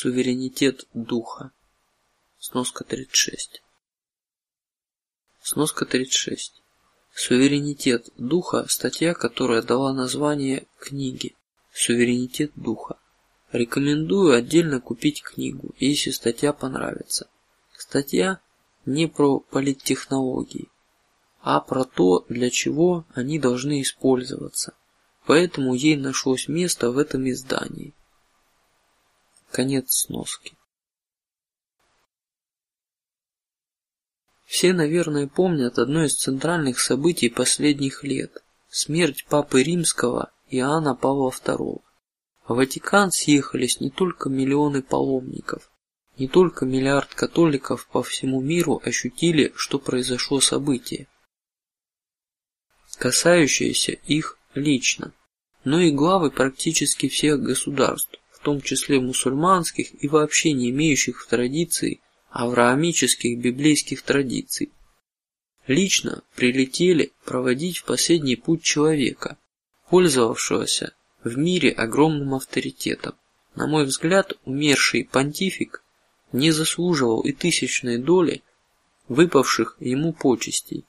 суверенитет духа. Сноска 36. Сноска 36. Суверенитет духа – статья, которая дала название книге. Суверенитет духа. Рекомендую отдельно купить книгу, если статья понравится. Статья не про политтехнологии, а про то, для чего они должны использоваться. Поэтому ей нашлось место в этом издании. Конец сноски. Все, наверное, помнят одно из центральных событий последних лет: смерть папы римского Иоанна Павла II. В Ватикан съехались не только миллионы паломников, не только миллиард католиков по всему миру ощутили, что произошло событие, касающееся их лично, но и главы практически всех государств, в том числе мусульманских и вообще не имеющих в традиции авраамических библейских традиций. Лично прилетели проводить в последний путь человека, пользовавшегося в мире огромным авторитетом. На мой взгляд, умерший понтифик не заслуживал и тысячной доли выпавших ему почестей.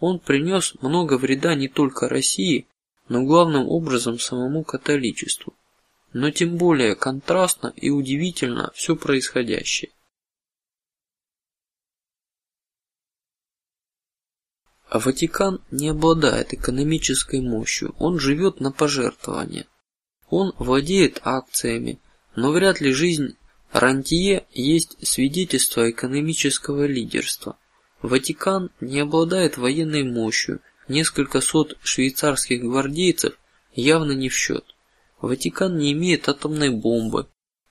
Он принес много вреда не только России, но главным образом самому католичеству. Но тем более контрастно и удивительно все происходящее. А Ватикан не обладает экономической мощью, он живет на пожертвования. Он владеет акциями, но вряд ли жизнь рантье есть свидетельство экономического лидерства. Ватикан не обладает военной мощью, несколько сот швейцарских гвардейцев явно не в счет. Ватикан не имеет атомной бомбы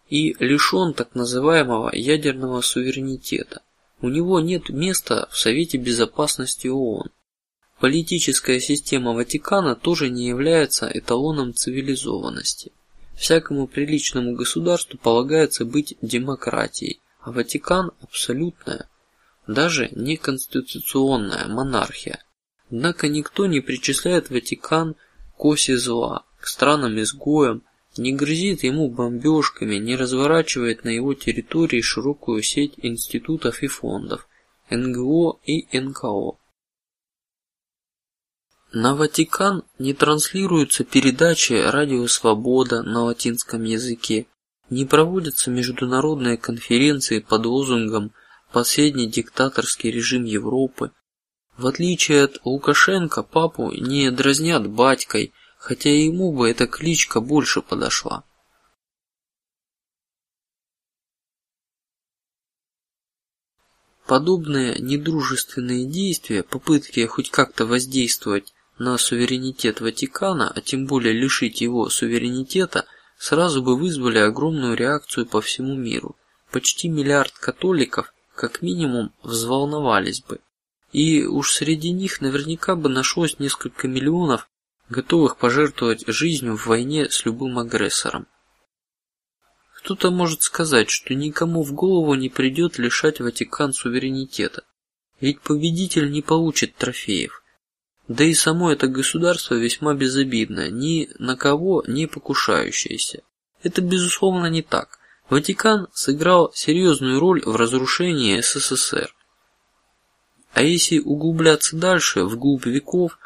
и лишен так называемого ядерного суверенитета. У него нет места в Совете Безопасности ООН. Политическая система Ватикана тоже не является эталоном цивилизованности. Всякому приличному государству полагается быть демократией, а Ватикан абсолютная, даже не конституционная монархия. Однако никто не причисляет Ватикан к оси зла, к странам изгоям, не грозит ему бомбежками, не разворачивает на его территории широкую сеть институтов и фондов, НГО и НКО. На Ватикан не транслируются передачи Радио Свобода на латинском языке, не проводятся международные конференции под лозунгом "Последний диктаторский режим Европы". В отличие от Лукашенко, папу не дразнят батькой хотя ему бы эта кличка больше подошла. Подобные недружественные действия, попытки хоть как-то воздействовать на суверенитет Ватикана, а тем более лишить его суверенитета, сразу бы вызвали огромную реакцию по всему миру. Почти миллиард католиков, как минимум, взволновались бы, и уж среди них наверняка бы нашлось несколько миллионов готовых пожертвовать жизнью в войне с любым агрессором. Кто-то может сказать, что никому в голову не придет лишать Ватикан суверенитета, ведь победитель не получит трофеев. Да и само это государство весьма безобидно, ни на кого не покушающееся. Это безусловно не так. Ватикан сыграл серьезную роль в разрушении СССР. А если углубляться дальше, вглубь веков,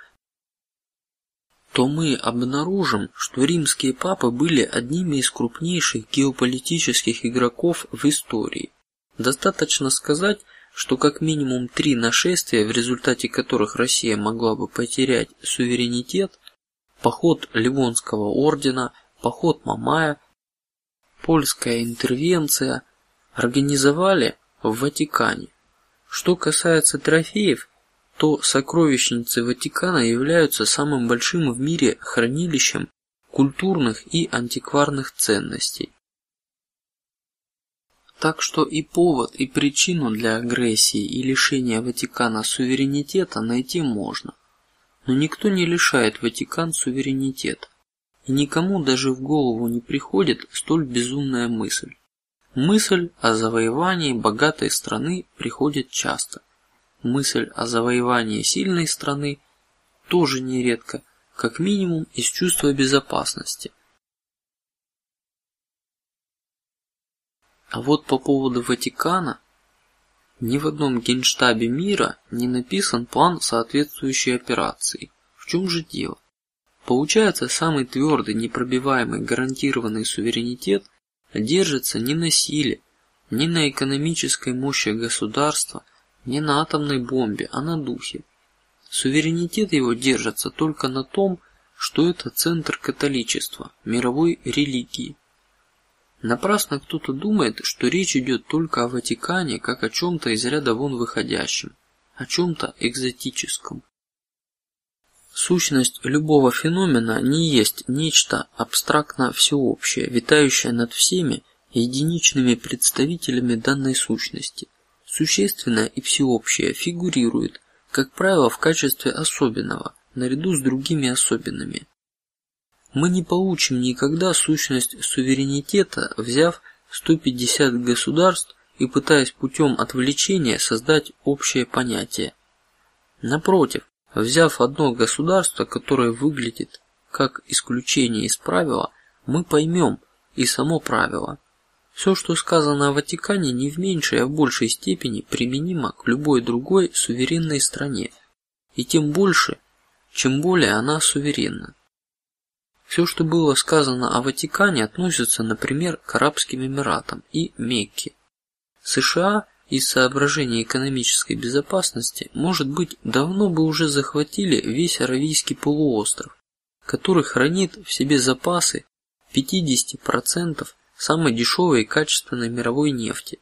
то мы обнаружим, что римские папы были одними из крупнейших геополитических игроков в истории. Достаточно сказать, что как минимум три нашествия, в результате которых Россия могла бы потерять суверенитет, поход Ливонского ордена, поход Мамая, польская интервенция, организовали в Ватикане. Что касается трофеев, то сокровищницы Ватикана являются самым большим в мире хранилищем культурных и антикварных ценностей. Так что и повод, и причину для агрессии и лишения Ватикана суверенитета найти можно, но никто не лишает Ватикан суверенитета, и никому даже в голову не приходит столь безумная мысль. Мысль о завоевании богатой страны приходит часто мысль о завоевании сильной страны тоже нередко, как минимум из чувства безопасности. А вот по поводу Ватикана ни в одном генштабе мира не написан план соответствующей операции. В чем же дело? Получается, самый твердый, непробиваемый, гарантированный суверенитет держится не на силе, не на экономической мощи государства, не на атомной бомбе, а на духе. Суверенитет его держится только на том, что это центр католичества, мировой религии. Напрасно кто-то думает, что речь идет только о Ватикане, как о чем-то из ряда вон выходящем, о чем-то экзотическом. Сущность любого феномена не есть нечто абстрактно всеобщее, витающее над всеми единичными представителями данной сущности. Существенное и всеобщее фигурирует, как правило, в качестве особенного, наряду с другими особенными. Мы не получим никогда сущность суверенитета, взяв 150 государств и пытаясь путем отвлечения создать общее понятие. Напротив, взяв одно государство, которое выглядит как исключение из правила, мы поймем и само правило. Все, что сказано о Ватикане, не в меньшей, а в большей степени применимо к любой другой суверенной стране, и тем больше, чем более она суверенна. Все, что было сказано о Ватикане, относится, например, к Арабским Эмиратам и Мекке. США из соображений экономической безопасности, может быть, давно бы уже захватили весь Аравийский полуостров, который хранит в себе запасы 50 процентов самой дешевой и качественной мировой нефти.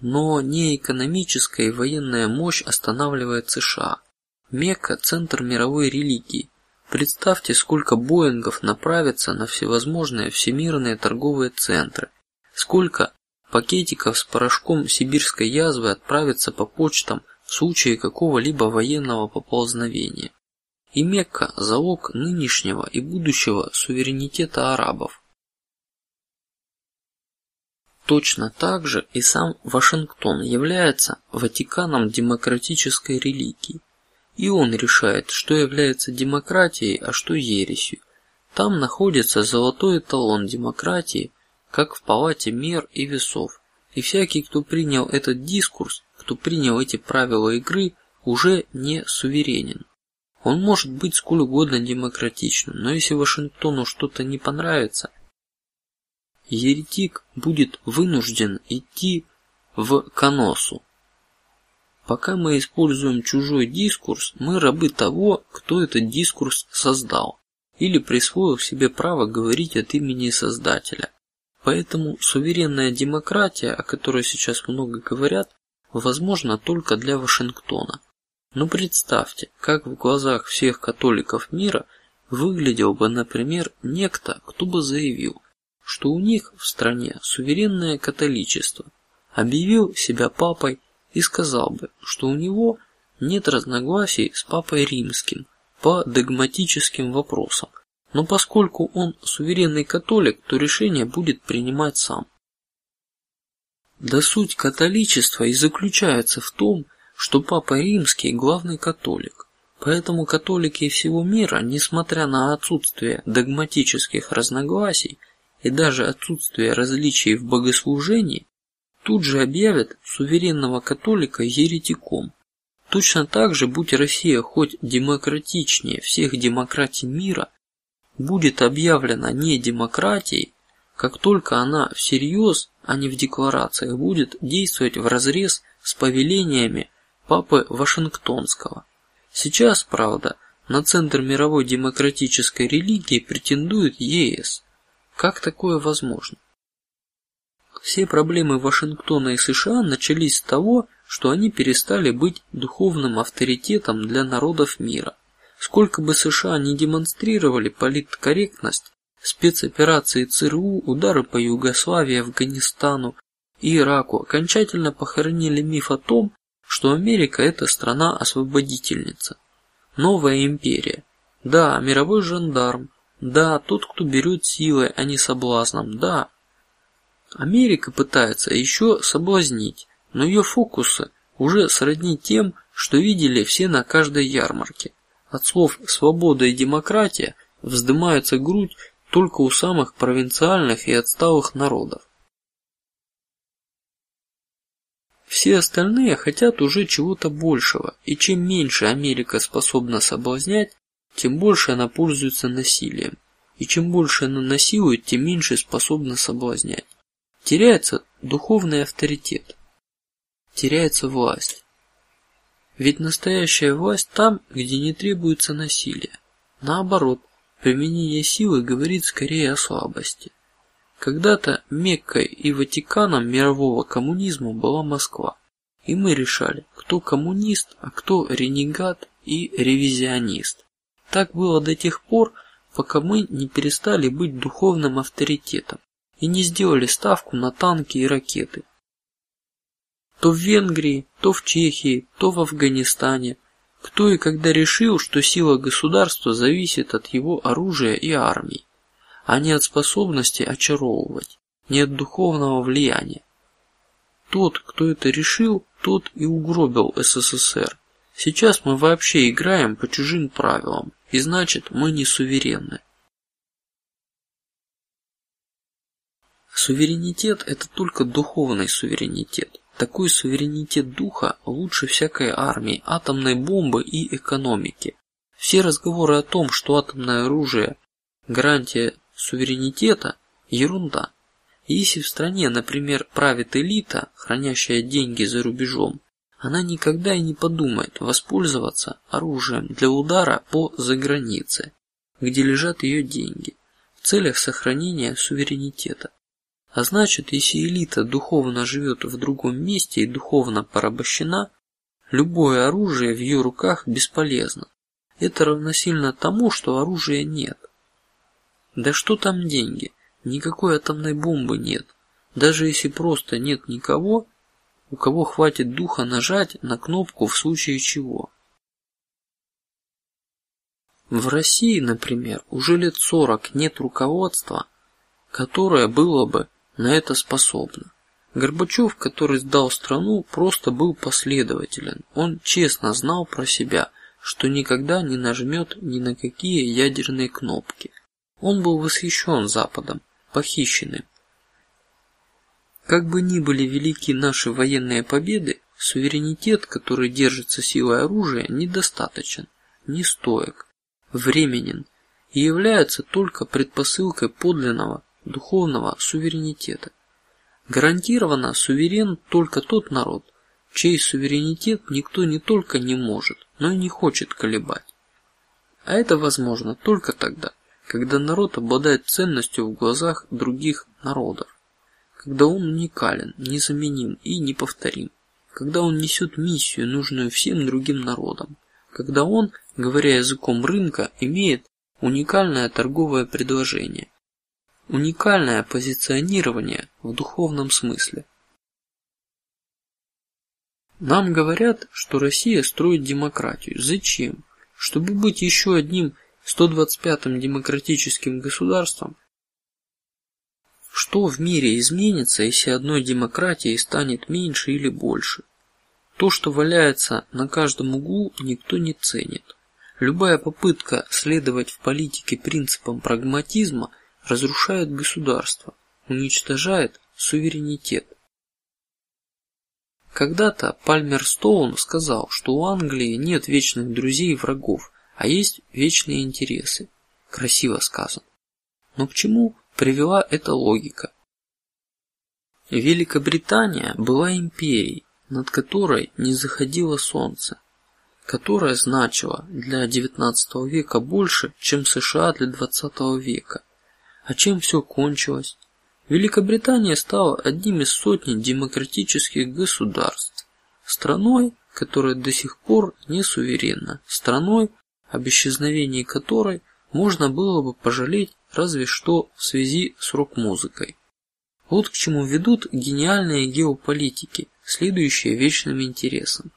Но не экономическая и военная мощь останавливает США. Мекка – центр мировой религии, Представьте, сколько Боингов направится на всевозможные всемирные торговые центры, сколько пакетиков с порошком сибирской язвы отправится по почтам в случае какого-либо военного поползновения. И Мекка – залог нынешнего и будущего суверенитета арабов. Точно так же и сам Вашингтон является Ватиканом демократической религии. И он решает, что является демократией, а что ересью. Там находится золотой эталон демократии, как в палате мер и весов. И всякий, кто принял этот дискурс, кто принял эти правила игры, уже не суверенен. Он может быть сколь угодно демократичным, но если Вашингтону что-то не понравится, еретик будет вынужден идти в Коносу, Пока мы используем чужой дискурс, мы рабы того, кто этот дискурс создал, или присвоил себе право говорить от имени Создателя. Поэтому суверенная демократия, о которой сейчас много говорят, возможна только для Вашингтона. Но представьте, как в глазах всех католиков мира выглядел бы, например, некто, кто бы заявил, что у них в стране суверенное католичество, объявил себя папой и сказал бы, что у него нет разногласий с папой римским по догматическим вопросам, но поскольку он суверенный католик, то решение будет принимать сам. Да суть католичества и заключается в том, что папа римский главный католик, поэтому католики всего мира, несмотря на отсутствие догматических разногласий и даже отсутствие различий в богослужении, тут же объявят суверенного католика еретиком. Точно так же, будь Россия хоть демократичнее всех демократий мира, будет объявлена не демократией, как только она всерьез, а не в декларациях, будет действовать в разрез с повелениями папы Вашингтонского. Сейчас, правда, на центр мировой демократической религии претендует ЕС. Как такое возможно? Все проблемы Вашингтона и США начались с того, что они перестали быть духовным авторитетом для народов мира. Сколько бы США не демонстрировали политкорректность, спецоперации ЦРУ, удары по Югославии, Афганистану и Ираку окончательно похоронили миф о том, что Америка это страна-освободительница, новая империя. Да, мировой жандарм. Да, тот, кто берет силой, а не соблазном. Да. Америка пытается еще соблазнить, но ее фокусы уже сродни тем, что видели все на каждой ярмарке. От слов «свобода» и «демократия» вздымается грудь только у самых провинциальных и отсталых народов. Все остальные хотят уже чего-то большего, и чем меньше Америка способна соблазнять, тем больше она пользуется насилием, и чем больше она насилует, тем меньше способна соблазнять. Теряется духовный авторитет, теряется власть. Ведь настоящая власть там, где не требуется насилие. Наоборот, применение силы говорит скорее о слабости. Когда-то Меккой и Ватиканом мирового коммунизма была Москва, и мы решали, кто коммунист, а кто ренегат и ревизионист. Так было до тех пор, пока мы не перестали быть духовным авторитетом и не сделали ставку на танки и ракеты. То в Венгрии, то в Чехии, то в Афганистане. Кто и когда решил, что сила государства зависит от его оружия и армии, а не от способности очаровывать, не от духовного влияния. Тот, кто это решил, тот и угробил СССР. Сейчас мы вообще играем по чужим правилам, и значит мы не суверенны. Суверенитет – это только духовный суверенитет. Такой суверенитет духа лучше всякой армии, атомной бомбы и экономики. Все разговоры о том, что атомное оружие гарантия суверенитета, ерунда. Если в стране, например, правит элита, хранящая деньги за рубежом, она никогда и не подумает воспользоваться оружием для удара по загранице, где лежат ее деньги, в целях сохранения суверенитета. А значит, если элита духовно живет в другом месте и духовно порабощена, любое оружие в ее руках бесполезно. Это равносильно тому, что оружия нет. Да что там деньги? Никакой атомной бомбы нет. Даже если просто нет никого, у кого хватит духа нажать на кнопку в случае чего. В России, например, уже лет сорок нет руководства, которое было бы на это способно. Горбачев, который сдал страну, просто был последователен. Он честно знал про себя, что никогда не нажмет ни на какие ядерные кнопки. Он был восхищен Западом, похищенным. Как бы ни были велики наши военные победы, суверенитет, который держится силой оружия, недостаточен, не стоек, временен и является только предпосылкой подлинного духовного суверенитета. Гарантированно суверен только тот народ, чей суверенитет никто не только не может, но и не хочет колебать. А это возможно только тогда, когда народ обладает ценностью в глазах других народов, когда он уникален, незаменим и неповторим, когда он несет миссию, нужную всем другим народам, когда он, говоря языком рынка, имеет уникальное торговое предложение, уникальное позиционирование в духовном смысле. Нам говорят, что Россия строит демократию. Зачем? Чтобы быть еще одним 125-м демократическим государством? Что в мире изменится, если одной демократии станет меньше или больше? То, что валяется на каждом углу, никто не ценит. Любая попытка следовать в политике принципам прагматизма разрушает государство, уничтожает суверенитет. Когда-то Пальмер Стоун сказал, что у Англии нет вечных друзей и врагов, а есть вечные интересы. Красиво сказано. Но к чему привела эта логика? Великобритания была империей, над которой не заходило солнце, которая значила для XIX века больше, чем США для XX века. А чем все кончилось? Великобритания стала одним из сотни демократических государств, страной, которая до сих пор не суверенна, страной, об исчезновении которой можно было бы пожалеть разве что в связи с рок-музыкой. Вот к чему ведут гениальные геополитики, следующие вечным интересам.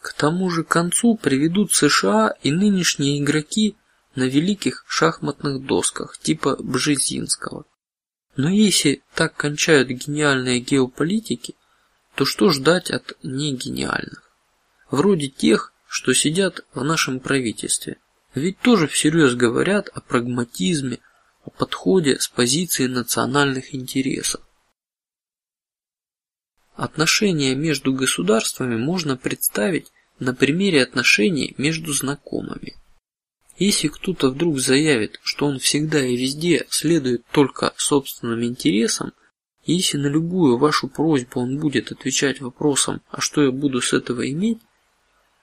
К тому же концу приведут США и нынешние игроки на великих шахматных досках типа Бжезинского. Но если так кончают гениальные геополитики, то что ждать от негениальных? Вроде тех, что сидят в нашем правительстве, ведь тоже всерьез говорят о прагматизме, о подходе с позиции национальных интересов. Отношения между государствами можно представить на примере отношений между знакомыми. Если кто-то вдруг заявит, что он всегда и везде следует только собственным интересам, если на любую вашу просьбу он будет отвечать вопросом, а что я буду с этого иметь,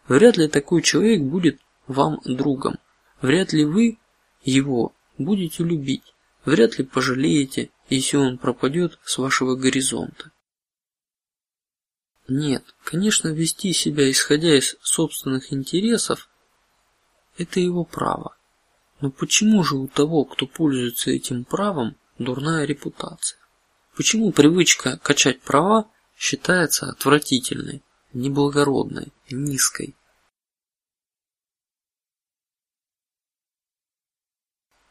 вряд ли такой человек будет вам другом, вряд ли вы его будете любить, вряд ли пожалеете, если он пропадет с вашего горизонта. Нет, конечно, вести себя исходя из собственных интересов – это его право. Но почему же у того, кто пользуется этим правом, дурная репутация? Почему привычка качать права считается отвратительной, неблагородной, низкой?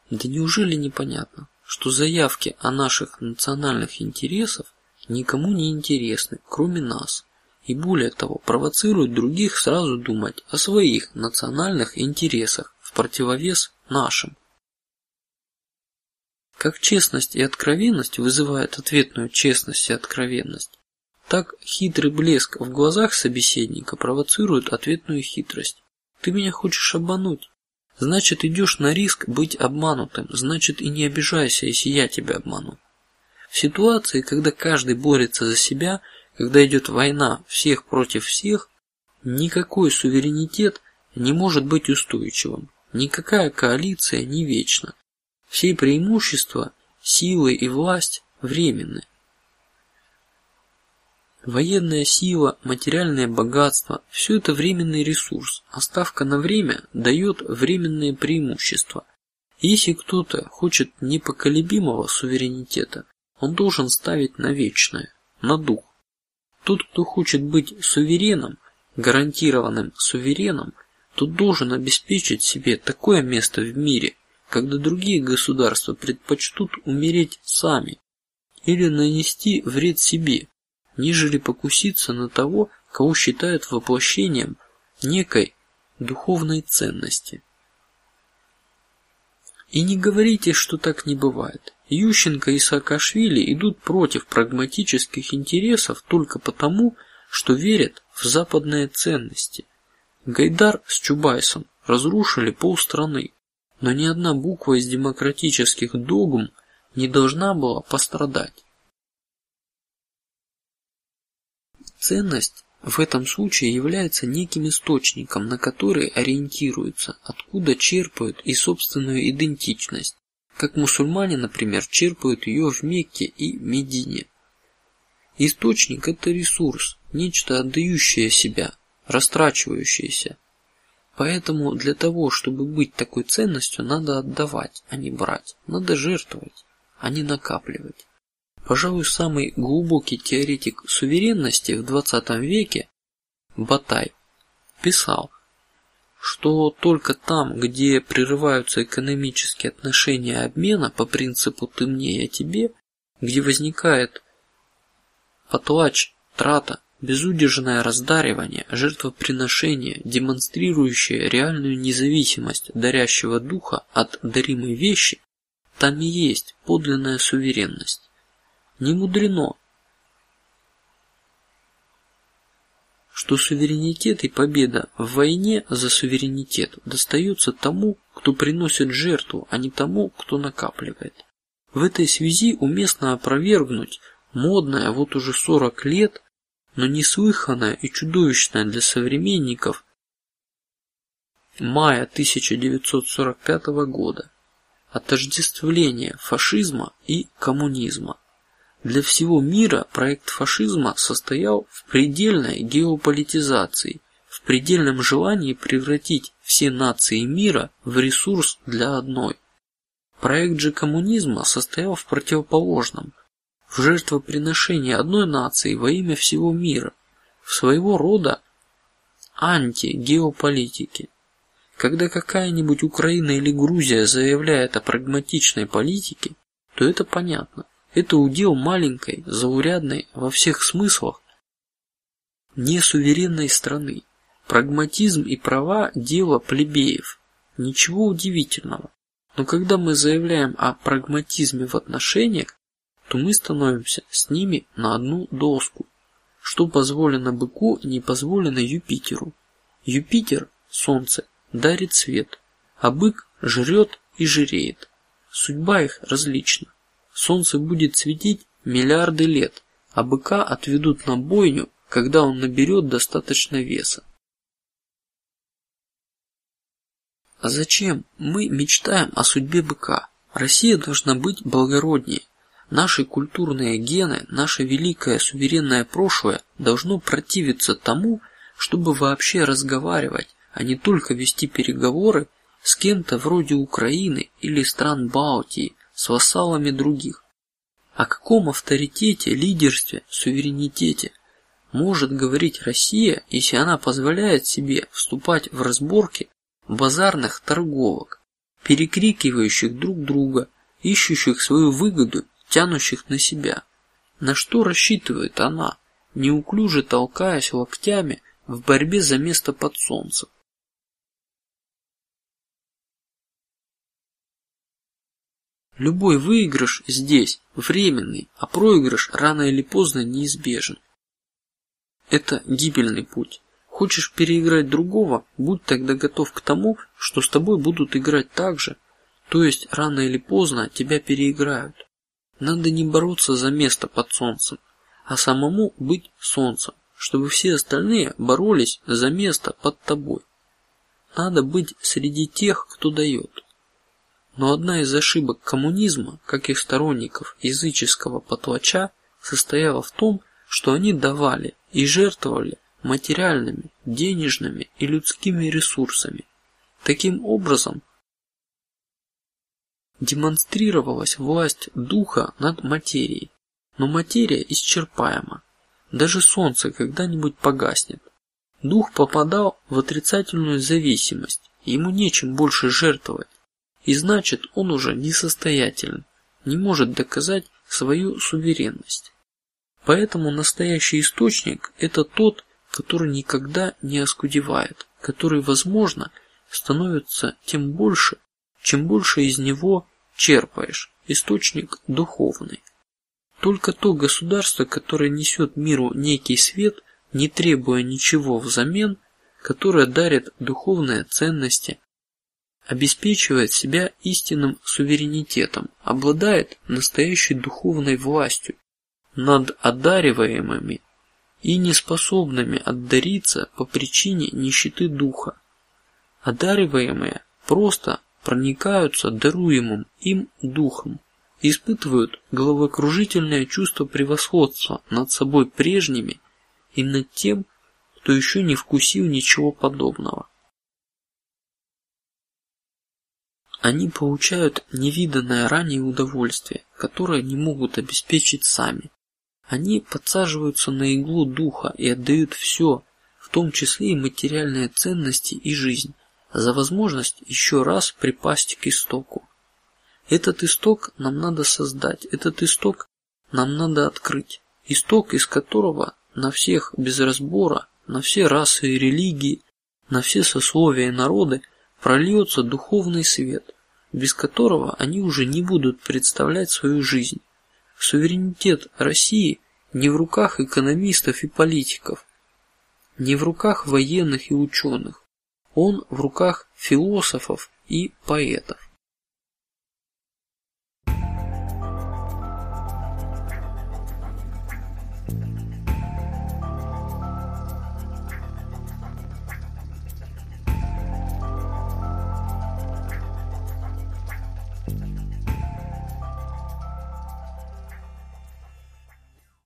Да неужели непонятно, что заявки о наших национальных интересах никому не интересны, кроме нас, и более того провоцируют других сразу думать о своих национальных интересах в противовес нашим. Как честность и откровенность вызывают ответную честность и откровенность, так хитрый блеск в глазах собеседника провоцирует ответную хитрость. Ты меня хочешь обмануть, значит идешь на риск быть обманутым, значит и не обижайся, если я тебя обману. В ситуации, когда каждый борется за себя, когда идет война всех против всех, никакой суверенитет не может быть устойчивым, никакая коалиция не вечна. Все преимущества, силы и власть временны. Военная сила, материальное богатство – все это временный ресурс, а ставка на время дает временные преимущества. Если кто-то хочет непоколебимого суверенитета, он должен ставить на вечное, на дух. Тот, кто хочет быть сувереном, гарантированным сувереном, тот должен обеспечить себе такое место в мире, когда другие государства предпочтут умереть сами или нанести вред себе, нежели покуситься на того, кого считают воплощением некой духовной ценности. И не говорите, что так не бывает. Ющенко и Саакашвили идут против прагматических интересов только потому, что верят в западные ценности. Гайдар с Чубайсом разрушили полстраны, но ни одна буква из демократических догм не должна была пострадать. Ценность в этом случае является неким источником, на который ориентируются, откуда черпают и собственную идентичность, как мусульмане, например, черпают ее в Мекке и Медине. Источник – это ресурс, нечто отдающее себя, растрачивающееся, Поэтому для того, чтобы быть такой ценностью, надо отдавать, а не брать, надо жертвовать, а не накапливать. Пожалуй, самый глубокий теоретик суверенности в двадцатом веке, Батай, писал, что только там, где прерываются экономические отношения обмена по принципу ты мне я тебе, где возникает потлач, трата, безудержное раздаривание, жертвоприношение, демонстрирующее реальную независимость дарящего духа от даримой вещи, там и есть подлинная суверенность. Не мудрено, что суверенитет и победа в войне за суверенитет достаются тому, кто приносит жертву, а не тому, кто накапливает. В этой связи уместно опровергнуть модное вот уже сорок лет но неслыханное и чудовищное для современников мая 1945 года отождествление фашизма и коммунизма. Для всего мира проект фашизма состоял в предельной геополитизации, в предельном желании превратить все нации мира в ресурс для одной. Проект же коммунизма состоял в противоположном, в жертвоприношение одной нации во имя всего мира, в своего рода антигеополитики. Когда какая-нибудь Украина или Грузия заявляет о прагматичной политике, то это понятно. Это удел маленькой, заурядной во всех смыслах несуверенной страны. Прагматизм и права – дело плебеев. Ничего удивительного. Но когда мы заявляем о прагматизме в отношениях, то мы становимся с ними на одну доску. что позволено быку, не позволено Юпитеру. Юпитер, Солнце, дарит свет, а бык жрет и жиреет. Судьба их различна. Солнце будет светить миллиарды лет, а быка отведут на бойню, когда он наберет достаточно веса. А зачем мы мечтаем о судьбе быка? Россия должна быть благороднее. Наши культурные гены, наше великое суверенное прошлое должно противиться тому, чтобы вообще разговаривать, а не только вести переговоры с кем-то вроде Украины или стран Балтии с вассалами других. О каком авторитете, лидерстве, суверенитете может говорить Россия, если она позволяет себе вступать в разборки базарных торговок, перекрикивающих друг друга, ищущих свою выгоду, тянущих на себя? На что рассчитывает она, неуклюже толкаясь локтями в борьбе за место под солнцем? Любой выигрыш здесь временный, а проигрыш рано или поздно неизбежен. Это гибельный путь. Хочешь переиграть другого, будь тогда готов к тому, что с тобой будут играть так же, то есть рано или поздно тебя переиграют. Надо не бороться за место под солнцем, а самому быть солнцем, чтобы все остальные боролись за место под тобой. Надо быть среди тех, кто дает. Но одна из ошибок коммунизма, как и сторонников языческого потлача, состояла в том, что они давали и жертвовали материальными, денежными и людскими ресурсами. Таким образом демонстрировалась власть духа над материей, но материя исчерпаема. Даже солнце когда-нибудь погаснет. Дух попадал в отрицательную зависимость, ему нечем больше жертвовать, и значит он уже несостоятелен, не может доказать свою суверенность. Поэтому настоящий источник – это тот, который никогда не оскудевает, который, возможно, становится тем больше, чем больше из него черпаешь. Источник духовный. Только то государство, которое несет миру некий свет, не требуя ничего взамен, которое дарит духовные ценности, обеспечивает себя истинным суверенитетом, обладает настоящей духовной властью над одариваемыми и неспособными отдариться по причине нищеты духа. Одариваемые просто проникаются даруемым им духом, испытывают головокружительное чувство превосходства над собой прежними и над тем, кто еще не вкусил ничего подобного. Они получают невиданное ранее удовольствие, которое не могут обеспечить сами. Они подсаживаются на иглу духа и отдают все, в том числе и материальные ценности и жизнь, за возможность еще раз припасть к истоку. Этот исток нам надо создать, этот исток нам надо открыть, исток, из которого на всех без разбора, на все расы и религии, на все сословия и народы прольется духовный свет, без которого они уже не будут представлять свою жизнь. Суверенитет России не в руках экономистов и политиков, не в руках военных и ученых, он в руках философов и поэтов.